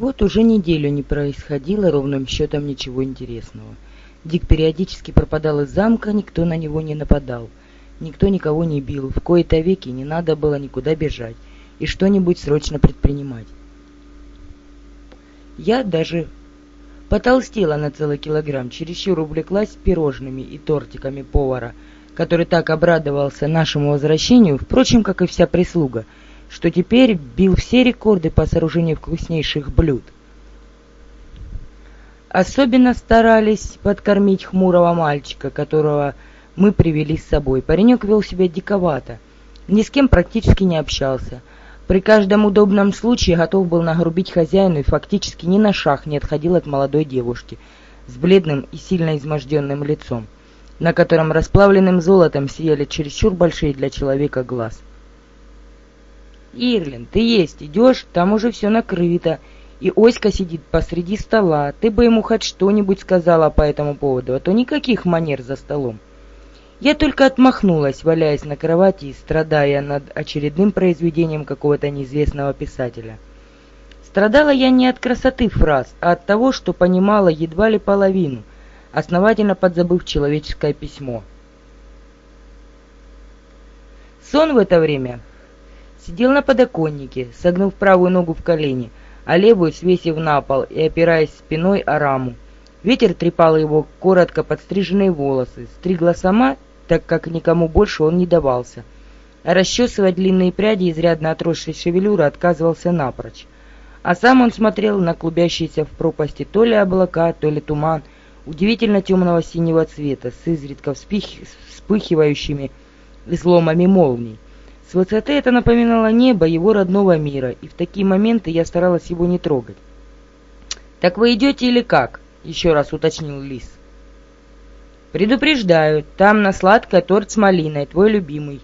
Вот уже неделю не происходило ровным счетом ничего интересного. Дик периодически пропадал из замка, никто на него не нападал. Никто никого не бил, в кои-то веки не надо было никуда бежать и что-нибудь срочно предпринимать. Я даже потолстела на целый килограмм, чересчур увлеклась пирожными и тортиками повара, который так обрадовался нашему возвращению, впрочем, как и вся прислуга — что теперь бил все рекорды по сооружению вкуснейших блюд. Особенно старались подкормить хмурого мальчика, которого мы привели с собой. Паренек вел себя диковато, ни с кем практически не общался. При каждом удобном случае готов был нагрубить хозяину и фактически ни на шаг не отходил от молодой девушки с бледным и сильно изможденным лицом, на котором расплавленным золотом сияли чересчур большие для человека глаз. «Ирлин, ты есть идешь? Там уже все накрыто. И Оська сидит посреди стола. Ты бы ему хоть что-нибудь сказала по этому поводу, а то никаких манер за столом». Я только отмахнулась, валяясь на кровати и страдая над очередным произведением какого-то неизвестного писателя. Страдала я не от красоты фраз, а от того, что понимала едва ли половину, основательно подзабыв человеческое письмо. Сон в это время Сидел на подоконнике, согнув правую ногу в колени, а левую свесив на пол и опираясь спиной о раму. Ветер трепал его коротко подстриженные волосы, стригла сама, так как никому больше он не давался. А расчесывать длинные пряди изрядно отросшей шевелюры отказывался напрочь. А сам он смотрел на клубящиеся в пропасти то ли облака, то ли туман, удивительно темного синего цвета, с изредка вспыхивающими изломами молний. С высоты это напоминало небо его родного мира, и в такие моменты я старалась его не трогать. «Так вы идете или как?» — еще раз уточнил Лис. «Предупреждаю, там на сладкое торт с малиной, твой любимый».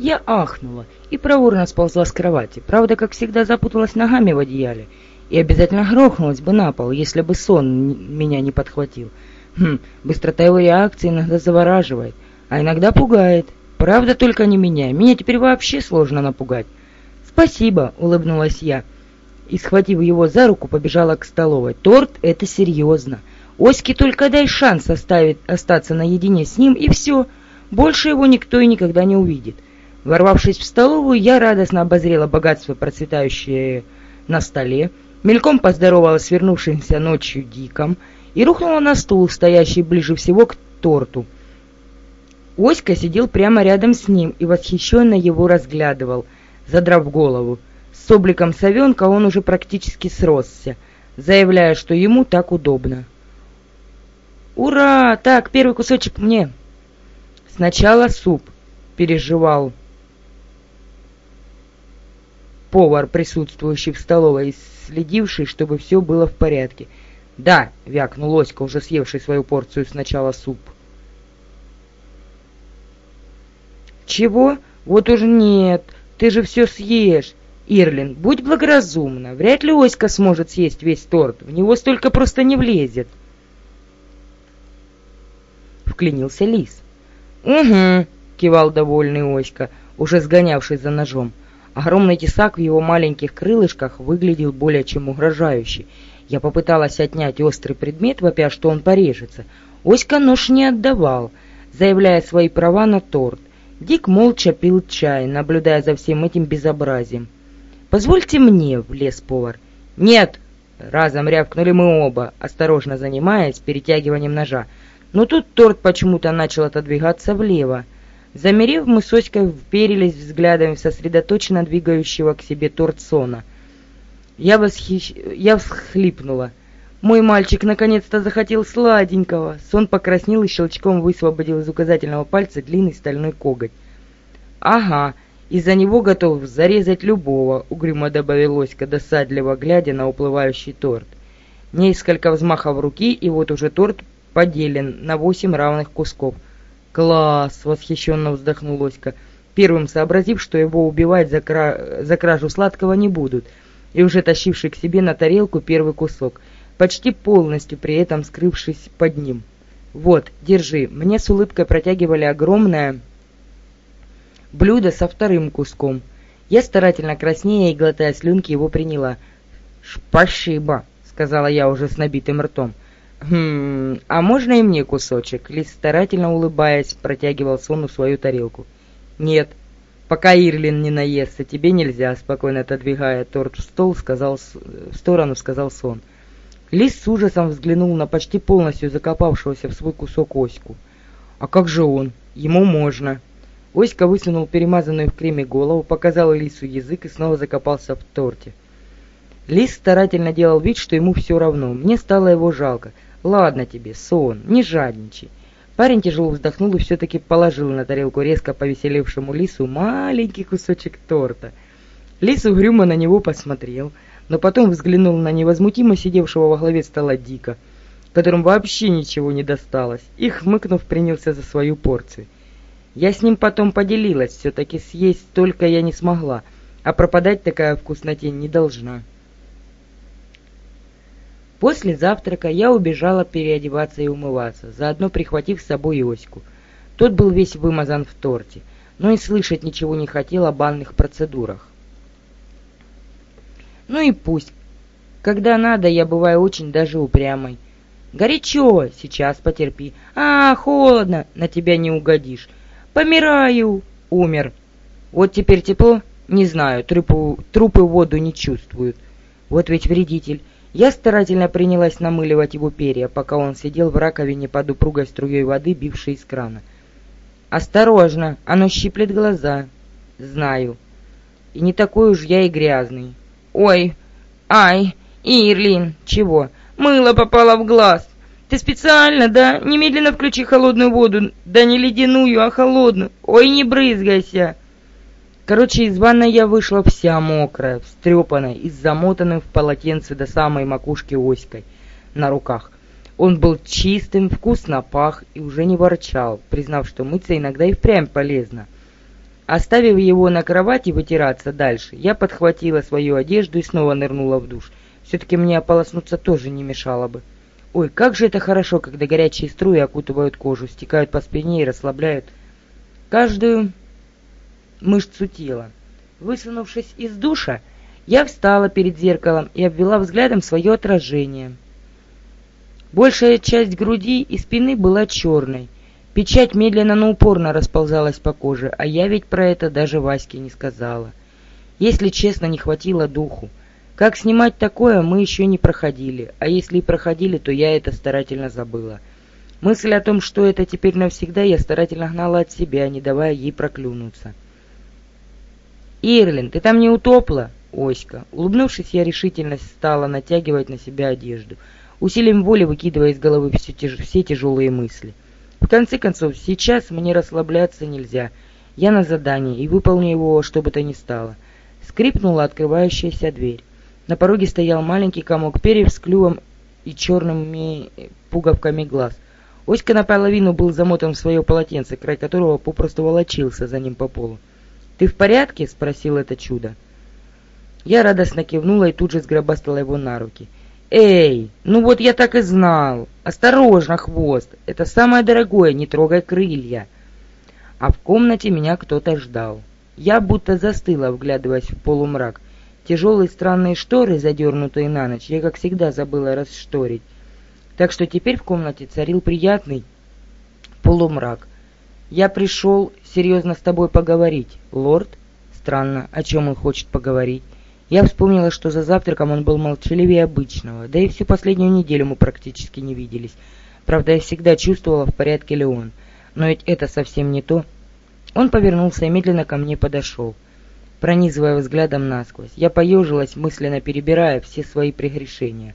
Я ахнула и проворно сползла с кровати, правда, как всегда, запуталась ногами в одеяле и обязательно грохнулась бы на пол, если бы сон меня не подхватил. Хм, быстрота его реакции иногда завораживает а иногда пугает. Правда, только не меня. Меня теперь вообще сложно напугать. «Спасибо», — улыбнулась я. И, схватив его за руку, побежала к столовой. «Торт — это серьезно. Оське только дай шанс оставить, остаться наедине с ним, и все. Больше его никто и никогда не увидит». Ворвавшись в столовую, я радостно обозрела богатство, процветающее на столе, мельком поздоровалась с вернувшимся ночью Диком и рухнула на стул, стоящий ближе всего к торту. Оська сидел прямо рядом с ним и восхищенно его разглядывал, задрав голову. С обликом совенка он уже практически сросся, заявляя, что ему так удобно. «Ура! Так, первый кусочек мне!» «Сначала суп», — переживал повар, присутствующий в столовой, следивший, чтобы все было в порядке. «Да», — вякнул Оська, уже съевший свою порцию сначала суп. «Чего? Вот уж нет, ты же все съешь. Ирлин, будь благоразумна, вряд ли Оська сможет съесть весь торт, в него столько просто не влезет». Вклинился лис. «Угу», — кивал довольный Оська, уже сгонявший за ножом. Огромный тесак в его маленьких крылышках выглядел более чем угрожающе. Я попыталась отнять острый предмет, вопя, что он порежется. Оська нож не отдавал, заявляя свои права на торт. Дик молча пил чай, наблюдая за всем этим безобразием. «Позвольте мне», — влез повар. «Нет!» — разом рявкнули мы оба, осторожно занимаясь перетягиванием ножа. Но тут торт почему-то начал отодвигаться влево. Замерев, мы с Оськой вперились взглядами в сосредоточенно двигающего к себе торт сона. Я, восхищ... Я всхлипнула. Мой мальчик наконец-то захотел сладенького. Сон покраснел и щелчком высвободил из указательного пальца длинный стальной коготь. Ага, из-за него готов зарезать любого, угрюмо добавил Оська, досадливо глядя на уплывающий торт. Несколько взмахов руки, и вот уже торт поделен на восемь равных кусков. «Класс!» — восхищенно вздохнул Оська, первым сообразив, что его убивать за, кра... за кражу сладкого не будут, и уже тащивший к себе на тарелку первый кусок — почти полностью при этом скрывшись под ним. «Вот, держи». Мне с улыбкой протягивали огромное блюдо со вторым куском. Я старательно краснея и глотая слюнки его приняла. «Спасибо», — сказала я уже с набитым ртом. «Хм, а можно и мне кусочек?» Лис, старательно улыбаясь, протягивал Сону свою тарелку. «Нет, пока Ирлин не наестся, тебе нельзя», — спокойно отодвигая торт в стол, сказал, в сторону сказал Сон. Лис с ужасом взглянул на почти полностью закопавшегося в свой кусок Оську. «А как же он? Ему можно». Оська высунул перемазанную в креме голову, показал Лису язык и снова закопался в торте. Лис старательно делал вид, что ему все равно. Мне стало его жалко. «Ладно тебе, сон, не жадничай». Парень тяжело вздохнул и все-таки положил на тарелку резко повеселевшему лису маленький кусочек торта. Лис угрюмо на него посмотрел, но потом взглянул на невозмутимо сидевшего во главе стола Дика, которому вообще ничего не досталось, и, хмыкнув, принялся за свою порцию. Я с ним потом поделилась, все-таки съесть только я не смогла, а пропадать такая вкуснотень не должна. После завтрака я убежала переодеваться и умываться, заодно прихватив с собой Оську. Тот был весь вымазан в торте, но и слышать ничего не хотел о банных процедурах. Ну и пусть. Когда надо, я бываю очень даже упрямой. Горячо, сейчас потерпи. А, холодно, на тебя не угодишь. Помираю, умер. Вот теперь тепло? Не знаю, трупы, трупы воду не чувствуют. Вот ведь вредитель. Я старательно принялась намыливать его перья, пока он сидел в раковине под упругой струей воды, бившей из крана. «Осторожно, оно щиплет глаза». «Знаю. И не такой уж я и грязный». «Ой, ай, Ирлин, чего? Мыло попало в глаз. Ты специально, да? Немедленно включи холодную воду, да не ледяную, а холодную. Ой, не брызгайся». Короче, из ванной я вышла вся мокрая, встрепанная и замотанным в полотенце до самой макушки оськой на руках. Он был чистым, вкусно пах и уже не ворчал, признав, что мыться иногда и впрямь полезно. Оставив его на кровати вытираться дальше, я подхватила свою одежду и снова нырнула в душ. Все-таки мне ополоснуться тоже не мешало бы. Ой, как же это хорошо, когда горячие струи окутывают кожу, стекают по спине и расслабляют каждую мышцу тела. Высунувшись из душа, я встала перед зеркалом и обвела взглядом свое отражение. Большая часть груди и спины была черной. Печать медленно, но упорно расползалась по коже, а я ведь про это даже Ваське не сказала. Если честно, не хватило духу. Как снимать такое, мы еще не проходили, а если и проходили, то я это старательно забыла. Мысль о том, что это теперь навсегда, я старательно гнала от себя, не давая ей проклюнуться. «Ирлин, ты там не утопла?» Оська. Улыбнувшись, я решительно стала натягивать на себя одежду, усилием воли выкидывая из головы все, тяж... все тяжелые мысли. В конце концов, сейчас мне расслабляться нельзя. Я на задании и выполню его, что бы то ни стало. Скрипнула открывающаяся дверь. На пороге стоял маленький комок перьев с клювом и черными пуговками глаз. Оська наполовину был замотан в свое полотенце, край которого попросту волочился за ним по полу. «Ты в порядке?» — спросил это чудо. Я радостно кивнула и тут же сгробастала его на руки. «Эй, ну вот я так и знал! Осторожно, хвост! Это самое дорогое, не трогай крылья!» А в комнате меня кто-то ждал. Я будто застыла, вглядываясь в полумрак. Тяжелые странные шторы, задернутые на ночь, я, как всегда, забыла расшторить. Так что теперь в комнате царил приятный полумрак — «Я пришел серьезно с тобой поговорить, лорд». Странно, о чем он хочет поговорить. Я вспомнила, что за завтраком он был молчаливее обычного, да и всю последнюю неделю мы практически не виделись. Правда, я всегда чувствовала, в порядке ли он. Но ведь это совсем не то. Он повернулся и медленно ко мне подошел, пронизывая взглядом насквозь. Я поежилась, мысленно перебирая все свои прегрешения.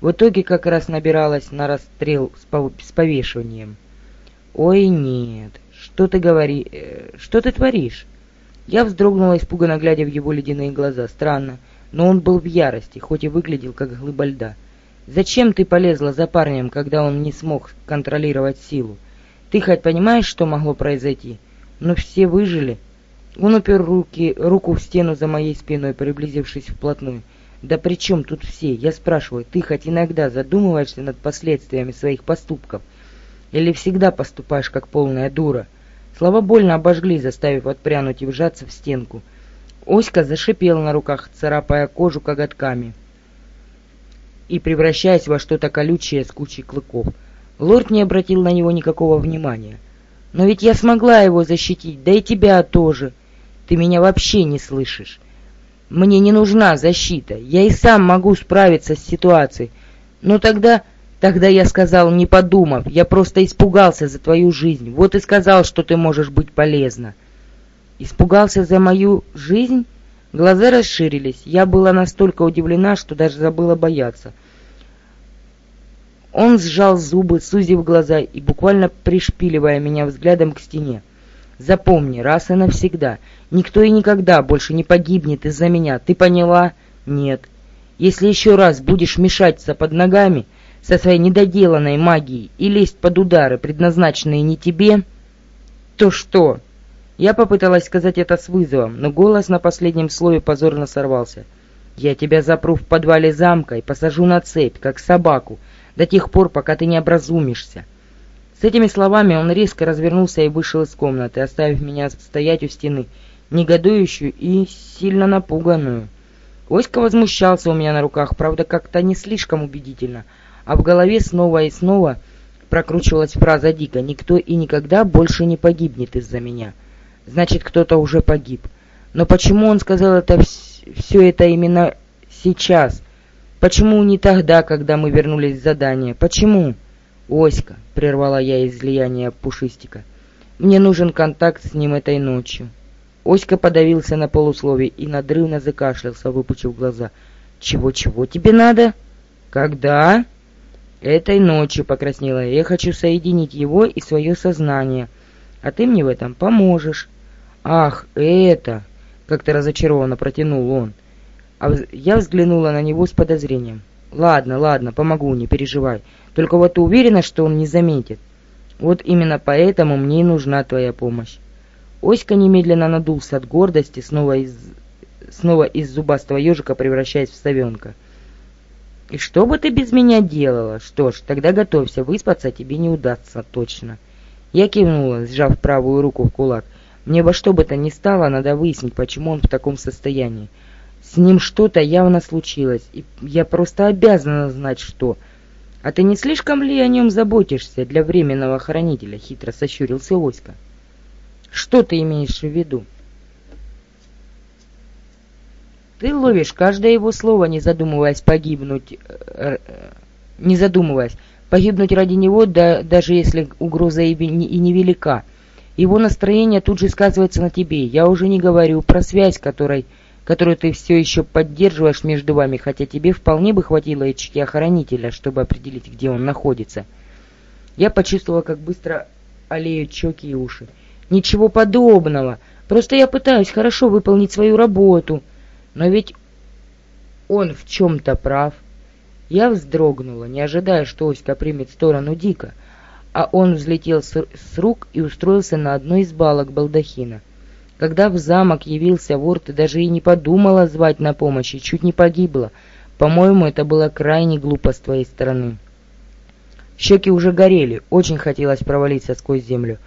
В итоге как раз набиралась на расстрел с повешиванием. «Ой, нет, «Что ты говори... Э, что ты творишь?» Я вздрогнула, испуганно глядя в его ледяные глаза. Странно, но он был в ярости, хоть и выглядел как глыба льда. «Зачем ты полезла за парнем, когда он не смог контролировать силу? Ты хоть понимаешь, что могло произойти? Но все выжили». Он упер руки, руку в стену за моей спиной, приблизившись вплотную. «Да при чем тут все? Я спрашиваю, ты хоть иногда задумываешься над последствиями своих поступков? Или всегда поступаешь как полная дура? Слова больно обожгли, заставив отпрянуть и вжаться в стенку. Оська зашипел на руках, царапая кожу коготками и превращаясь во что-то колючее с кучей клыков. Лорд не обратил на него никакого внимания. «Но ведь я смогла его защитить, да и тебя тоже. Ты меня вообще не слышишь. Мне не нужна защита, я и сам могу справиться с ситуацией. Но тогда... Тогда я сказал, не подумав, я просто испугался за твою жизнь. Вот и сказал, что ты можешь быть полезна. Испугался за мою жизнь? Глаза расширились. Я была настолько удивлена, что даже забыла бояться. Он сжал зубы, сузив глаза и буквально пришпиливая меня взглядом к стене. «Запомни, раз и навсегда, никто и никогда больше не погибнет из-за меня. Ты поняла? Нет. Если еще раз будешь мешаться под ногами со своей недоделанной магией и лезть под удары, предназначенные не тебе, то что?» Я попыталась сказать это с вызовом, но голос на последнем слове позорно сорвался. «Я тебя запру в подвале замка и посажу на цепь, как собаку, до тех пор, пока ты не образумишься». С этими словами он резко развернулся и вышел из комнаты, оставив меня стоять у стены, негодующую и сильно напуганную. Оська возмущался у меня на руках, правда, как-то не слишком убедительно, а в голове снова и снова прокручивалась фраза Дика «Никто и никогда больше не погибнет из-за меня» значит, кто-то уже погиб. Но почему он сказал это все это именно сейчас? Почему не тогда, когда мы вернулись с задания? Почему? Оська, прервала я излияние Пушистика. Мне нужен контакт с ним этой ночью. Оська подавился на полуслове и надрывно закашлялся, выпучив глаза. «Чего-чего тебе надо?» «Когда?» «Этой ночью», — покраснела я. «Я хочу соединить его и свое сознание, а ты мне в этом поможешь». «Ах, это!» — как-то разочарованно протянул он. А я взглянула на него с подозрением. «Ладно, ладно, помогу, не переживай. Только вот ты уверена, что он не заметит? Вот именно поэтому мне и нужна твоя помощь». Оська немедленно надулся от гордости, снова из, снова из зубастого ежика превращаясь в совенка. «И что бы ты без меня делала? Что ж, тогда готовься, выспаться тебе не удастся, точно». Я кивнула, сжав правую руку в кулак. Мне во что бы то ни стало, надо выяснить, почему он в таком состоянии. С ним что-то явно случилось, и я просто обязана знать, что. А ты не слишком ли о нем заботишься для временного хранителя? Хитро сощурился Оська. Что ты имеешь в виду? Ты ловишь каждое его слово, не задумываясь погибнуть, э, э, не задумываясь, погибнуть ради него, да, даже если угроза и, и невелика. Его настроение тут же сказывается на тебе. Я уже не говорю про связь, которой, которую ты все еще поддерживаешь между вами, хотя тебе вполне бы хватило ячки охранителя, чтобы определить, где он находится. Я почувствовала, как быстро олеют щеки и уши. Ничего подобного. Просто я пытаюсь хорошо выполнить свою работу. Но ведь он в чем-то прав. Я вздрогнула, не ожидая, что Оська примет сторону Дика а он взлетел с, с рук и устроился на одной из балок балдахина. Когда в замок явился вор, ты даже и не подумала звать на помощь и чуть не погибла. По-моему, это было крайне глупо с твоей стороны. Щеки уже горели, очень хотелось провалиться сквозь землю.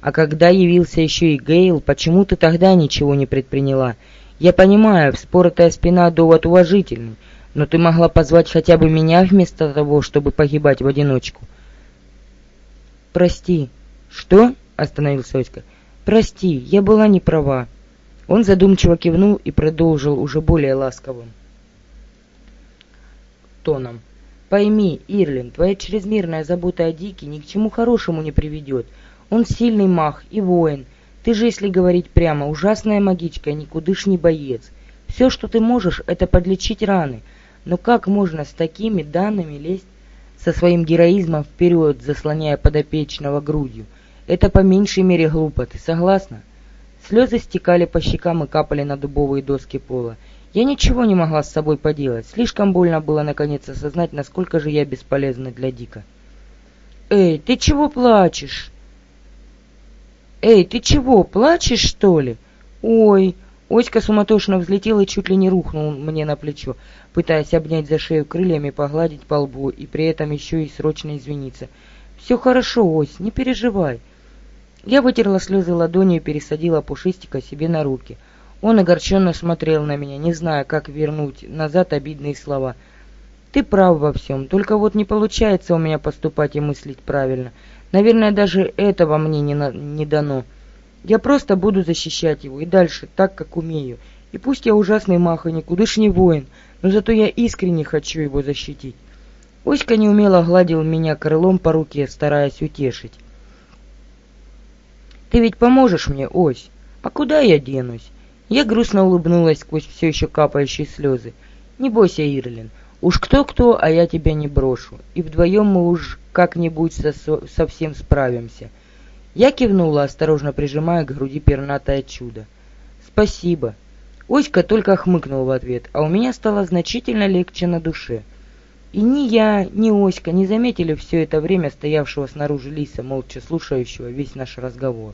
А когда явился еще и Гейл, почему ты тогда ничего не предприняла? Я понимаю, вспоротая спина довод уважительный, но ты могла позвать хотя бы меня вместо того, чтобы погибать в одиночку. «Прости». «Что?» — остановился Оська. «Прости, я была не права». Он задумчиво кивнул и продолжил уже более ласковым тоном. «Пойми, Ирлин, твоя чрезмерная забота о Дике ни к чему хорошему не приведет. Он сильный маг и воин. Ты же, если говорить прямо, ужасная магичка, никудышний боец. Все, что ты можешь, это подлечить раны. Но как можно с такими данными лезть со своим героизмом вперед, заслоняя подопечного грудью. Это по меньшей мере глупо, ты согласна? Слезы стекали по щекам и капали на дубовые доски пола. Я ничего не могла с собой поделать. Слишком больно было наконец осознать, насколько же я бесполезна для Дика. «Эй, ты чего плачешь?» «Эй, ты чего, плачешь, что ли?» «Ой!» Оська суматошно взлетел и чуть ли не рухнул мне на плечо пытаясь обнять за шею крыльями, погладить по лбу и при этом еще и срочно извиниться. «Все хорошо, Ось, не переживай». Я вытерла слезы ладонью и пересадила пушистика себе на руки. Он огорченно смотрел на меня, не зная, как вернуть назад обидные слова. «Ты прав во всем, только вот не получается у меня поступать и мыслить правильно. Наверное, даже этого мне не, на... не дано. Я просто буду защищать его и дальше, так, как умею. И пусть я ужасный мах и никудышний воин, но зато я искренне хочу его защитить». Оська неумело гладил меня крылом по руке, стараясь утешить. «Ты ведь поможешь мне, Ось? А куда я денусь?» Я грустно улыбнулась сквозь все еще капающие слезы. «Не бойся, Ирлин, уж кто-кто, а я тебя не брошу, и вдвоем мы уж как-нибудь со совсем справимся». Я кивнула, осторожно прижимая к груди пернатое чудо. «Спасибо». Оська только хмыкнул в ответ, а у меня стало значительно легче на душе. И ни я, ни Оська не заметили все это время стоявшего снаружи лиса, молча слушающего весь наш разговор.